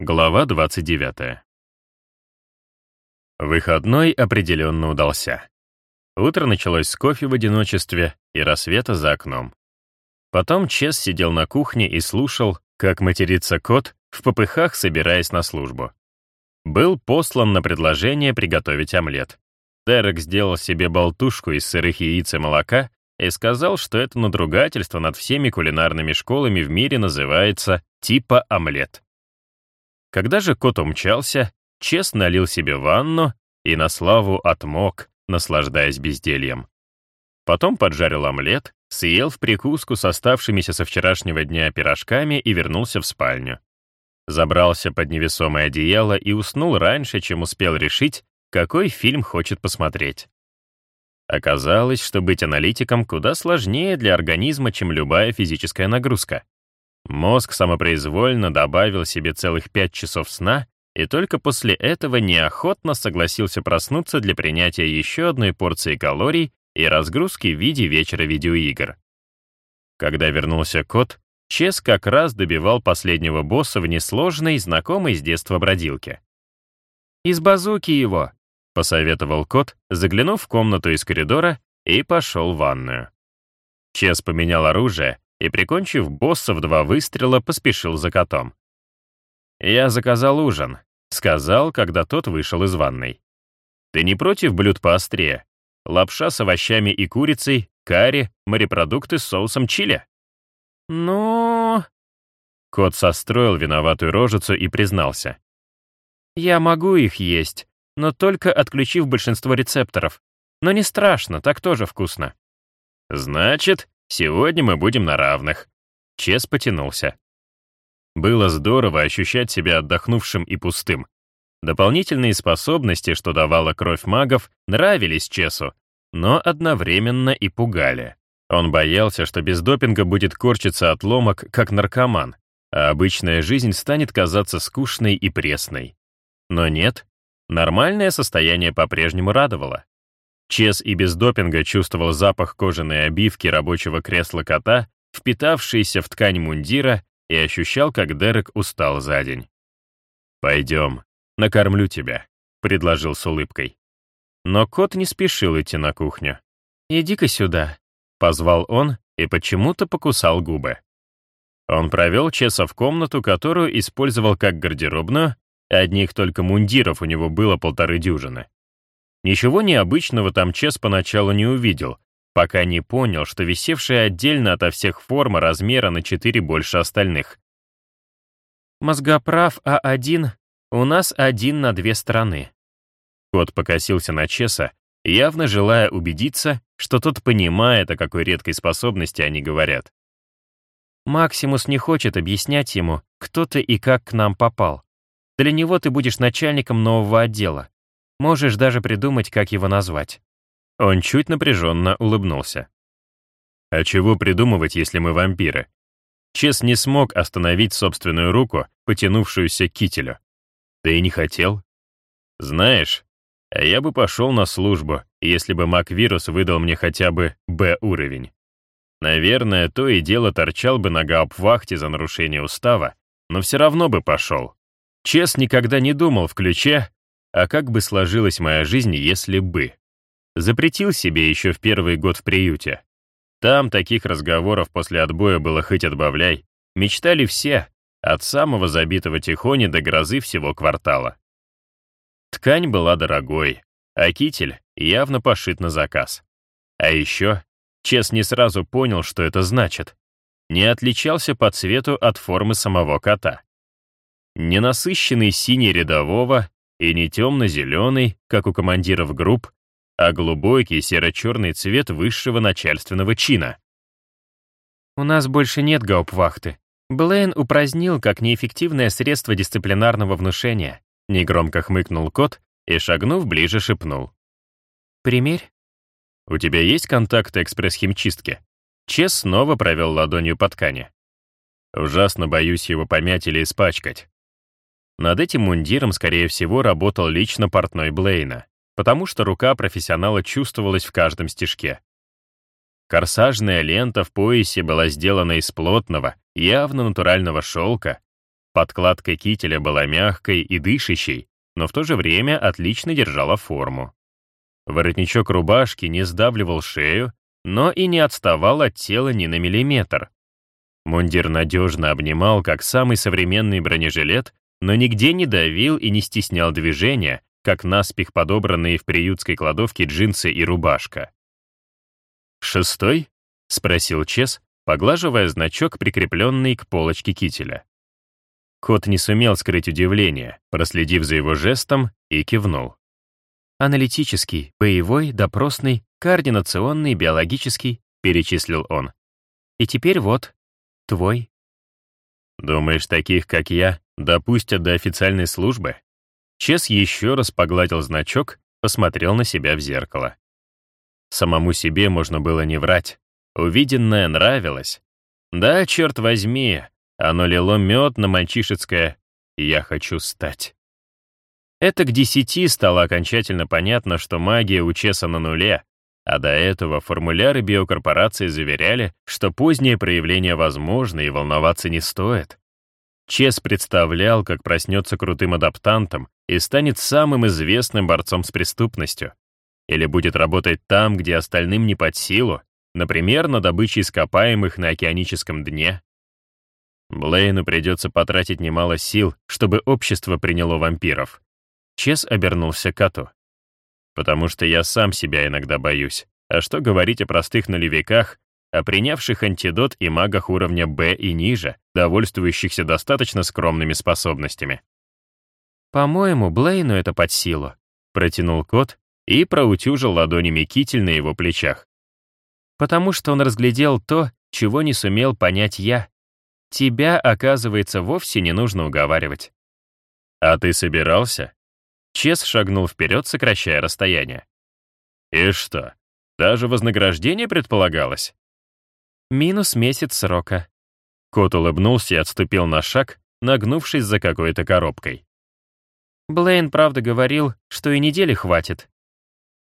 Глава 29. Выходной определенно удался. Утро началось с кофе в одиночестве и рассвета за окном. Потом Чес сидел на кухне и слушал, как матерится кот, в попыхах собираясь на службу. Был послан на предложение приготовить омлет. Дерек сделал себе болтушку из сырых яиц и молока и сказал, что это надругательство над всеми кулинарными школами в мире называется типа омлет. Когда же кот умчался, Чес налил себе ванну и на славу отмок, наслаждаясь бездельем. Потом поджарил омлет, съел в прикуску с оставшимися со вчерашнего дня пирожками и вернулся в спальню. Забрался под невесомое одеяло и уснул раньше, чем успел решить, какой фильм хочет посмотреть. Оказалось, что быть аналитиком куда сложнее для организма, чем любая физическая нагрузка. Мозг самопроизвольно добавил себе целых пять часов сна и только после этого неохотно согласился проснуться для принятия еще одной порции калорий и разгрузки в виде вечера видеоигр. Когда вернулся кот, Чес как раз добивал последнего босса в несложной, знакомой с детства бродилке. «Из базуки его!» — посоветовал кот, заглянув в комнату из коридора и пошел в ванную. Чес поменял оружие и, прикончив босса в два выстрела, поспешил за котом. «Я заказал ужин», — сказал, когда тот вышел из ванной. «Ты не против блюд поострее? Лапша с овощами и курицей, карри, морепродукты с соусом чили?» «Ну...» Кот состроил виноватую рожицу и признался. «Я могу их есть, но только отключив большинство рецепторов. Но не страшно, так тоже вкусно». «Значит, сегодня мы будем на равных». Чес потянулся. Было здорово ощущать себя отдохнувшим и пустым. Дополнительные способности, что давала кровь магов, нравились Чесу, но одновременно и пугали. Он боялся, что без допинга будет корчиться от ломок, как наркоман, а обычная жизнь станет казаться скучной и пресной. Но нет, Нормальное состояние по-прежнему радовало. Чес и без допинга чувствовал запах кожаной обивки рабочего кресла кота, впитавшийся в ткань мундира, и ощущал, как Дерек устал за день. «Пойдем, накормлю тебя», — предложил с улыбкой. Но кот не спешил идти на кухню. «Иди-ка сюда», — позвал он и почему-то покусал губы. Он провел Чеса в комнату, которую использовал как гардеробную, Одних только мундиров у него было полторы дюжины. Ничего необычного там Чес поначалу не увидел, пока не понял, что висевшая отдельно ото всех форма размера на 4 больше остальных. «Мозгоправ А1 у нас один на две стороны». Кот покосился на Чеса, явно желая убедиться, что тот понимает, о какой редкой способности они говорят. Максимус не хочет объяснять ему, кто ты и как к нам попал. Для него ты будешь начальником нового отдела. Можешь даже придумать, как его назвать». Он чуть напряженно улыбнулся. «А чего придумывать, если мы вампиры?» Чес не смог остановить собственную руку, потянувшуюся к кителю. Да и не хотел. Знаешь, а я бы пошел на службу, если бы маг-вирус выдал мне хотя бы Б-уровень. Наверное, то и дело торчал бы на гауптвахте за нарушение устава, но все равно бы пошел. Чес никогда не думал в ключе, а как бы сложилась моя жизнь, если бы. Запретил себе еще в первый год в приюте. Там таких разговоров после отбоя было хоть отбавляй. Мечтали все, от самого забитого тихони до грозы всего квартала. Ткань была дорогой, а китель явно пошит на заказ. А еще Чес не сразу понял, что это значит. Не отличался по цвету от формы самого кота не насыщенный синий рядового и не темно-зеленый, как у командиров групп, а глубокий серо-черный цвет высшего начальственного чина. «У нас больше нет гауптвахты. Блейн упразднил как неэффективное средство дисциплинарного внушения», негромко хмыкнул кот и, шагнув ближе, шепнул. «Примерь». «У тебя есть контакты экспресс-химчистки?» Чес снова провел ладонью по ткани. «Ужасно боюсь его помять или испачкать. Над этим мундиром, скорее всего, работал лично портной Блейна, потому что рука профессионала чувствовалась в каждом стежке. Корсажная лента в поясе была сделана из плотного, явно натурального шелка, Подкладка кителя была мягкой и дышащей, но в то же время отлично держала форму. Воротничок рубашки не сдавливал шею, но и не отставал от тела ни на миллиметр. Мундир надежно обнимал, как самый современный бронежилет, но нигде не давил и не стеснял движения, как наспех подобранные в приютской кладовке джинсы и рубашка. «Шестой?» — спросил Чес, поглаживая значок, прикрепленный к полочке кителя. Кот не сумел скрыть удивление, проследив за его жестом, и кивнул. «Аналитический, боевой, допросный, координационный, биологический», — перечислил он. «И теперь вот, твой». «Думаешь, таких, как я, допустят до официальной службы?» Чес еще раз погладил значок, посмотрел на себя в зеркало. Самому себе можно было не врать. Увиденное нравилось. Да, черт возьми, оно лило мед на мальчишеское «я хочу стать». Это к десяти стало окончательно понятно, что магия у Чеса на нуле, а до этого формуляры биокорпорации заверяли, что позднее проявление возможно и волноваться не стоит. Чес представлял, как проснется крутым адаптантом и станет самым известным борцом с преступностью. Или будет работать там, где остальным не под силу, например, на добыче ископаемых на океаническом дне. Блейну придется потратить немало сил, чтобы общество приняло вампиров. Чес обернулся к коту. «Потому что я сам себя иногда боюсь. А что говорить о простых нулевиках, о принявших антидот и магах уровня Б и ниже, довольствующихся достаточно скромными способностями?» «По-моему, Блейну это под силу», — протянул кот и проутюжил ладонями китель на его плечах. «Потому что он разглядел то, чего не сумел понять я. Тебя, оказывается, вовсе не нужно уговаривать. А ты собирался? Чес шагнул вперед, сокращая расстояние. И что, даже вознаграждение предполагалось? Минус месяц срока. Кот улыбнулся и отступил на шаг, нагнувшись за какой-то коробкой. Блейн правда говорил, что и недели хватит.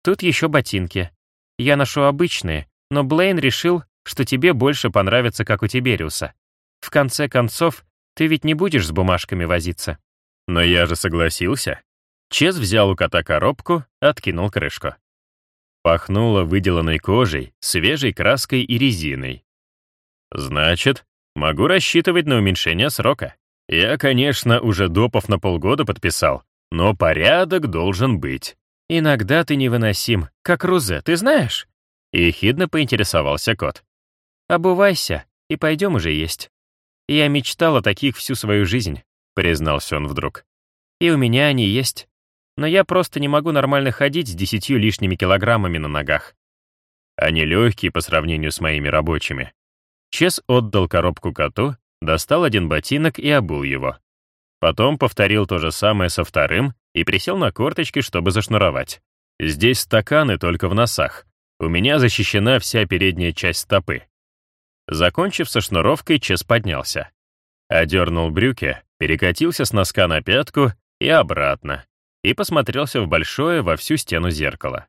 Тут еще ботинки. Я ношу обычные, но Блейн решил, что тебе больше понравится, как у Тибериуса. В конце концов, ты ведь не будешь с бумажками возиться. Но я же согласился. Чез взял у кота коробку, откинул крышку. Пахнуло выделанной кожей, свежей краской и резиной. Значит, могу рассчитывать на уменьшение срока. Я, конечно, уже допов на полгода подписал, но порядок должен быть. Иногда ты невыносим, как Рузе, ты знаешь? Ехидно поинтересовался кот. Обувайся, и пойдем уже есть. «Я мечтал о таких всю свою жизнь», — признался он вдруг. «И у меня они есть. Но я просто не могу нормально ходить с десятью лишними килограммами на ногах. Они легкие по сравнению с моими рабочими». Чес отдал коробку коту, достал один ботинок и обул его. Потом повторил то же самое со вторым и присел на корточки, чтобы зашнуровать. Здесь стаканы только в носах. У меня защищена вся передняя часть стопы. Закончив со шнуровкой, Чес поднялся. Одернул брюки, перекатился с носка на пятку и обратно, и посмотрелся в большое во всю стену зеркало.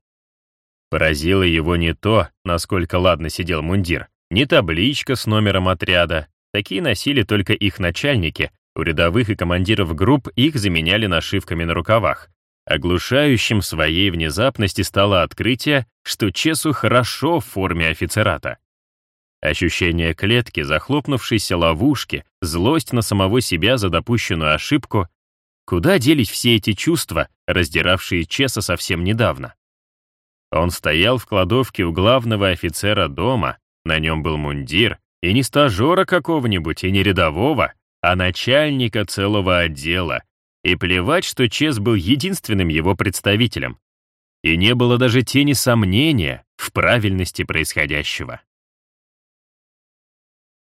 Поразило его не то, насколько ладно сидел мундир, не табличка с номером отряда. Такие носили только их начальники, у рядовых и командиров групп их заменяли нашивками на рукавах. Оглушающим своей внезапности стало открытие, что Чесу хорошо в форме офицерата. Ощущение клетки, захлопнувшейся ловушки, злость на самого себя за допущенную ошибку. Куда делись все эти чувства, раздиравшие Чеса совсем недавно? Он стоял в кладовке у главного офицера дома, на нем был мундир, и не стажера какого-нибудь, и не рядового, а начальника целого отдела. И плевать, что Чес был единственным его представителем. И не было даже тени сомнения в правильности происходящего.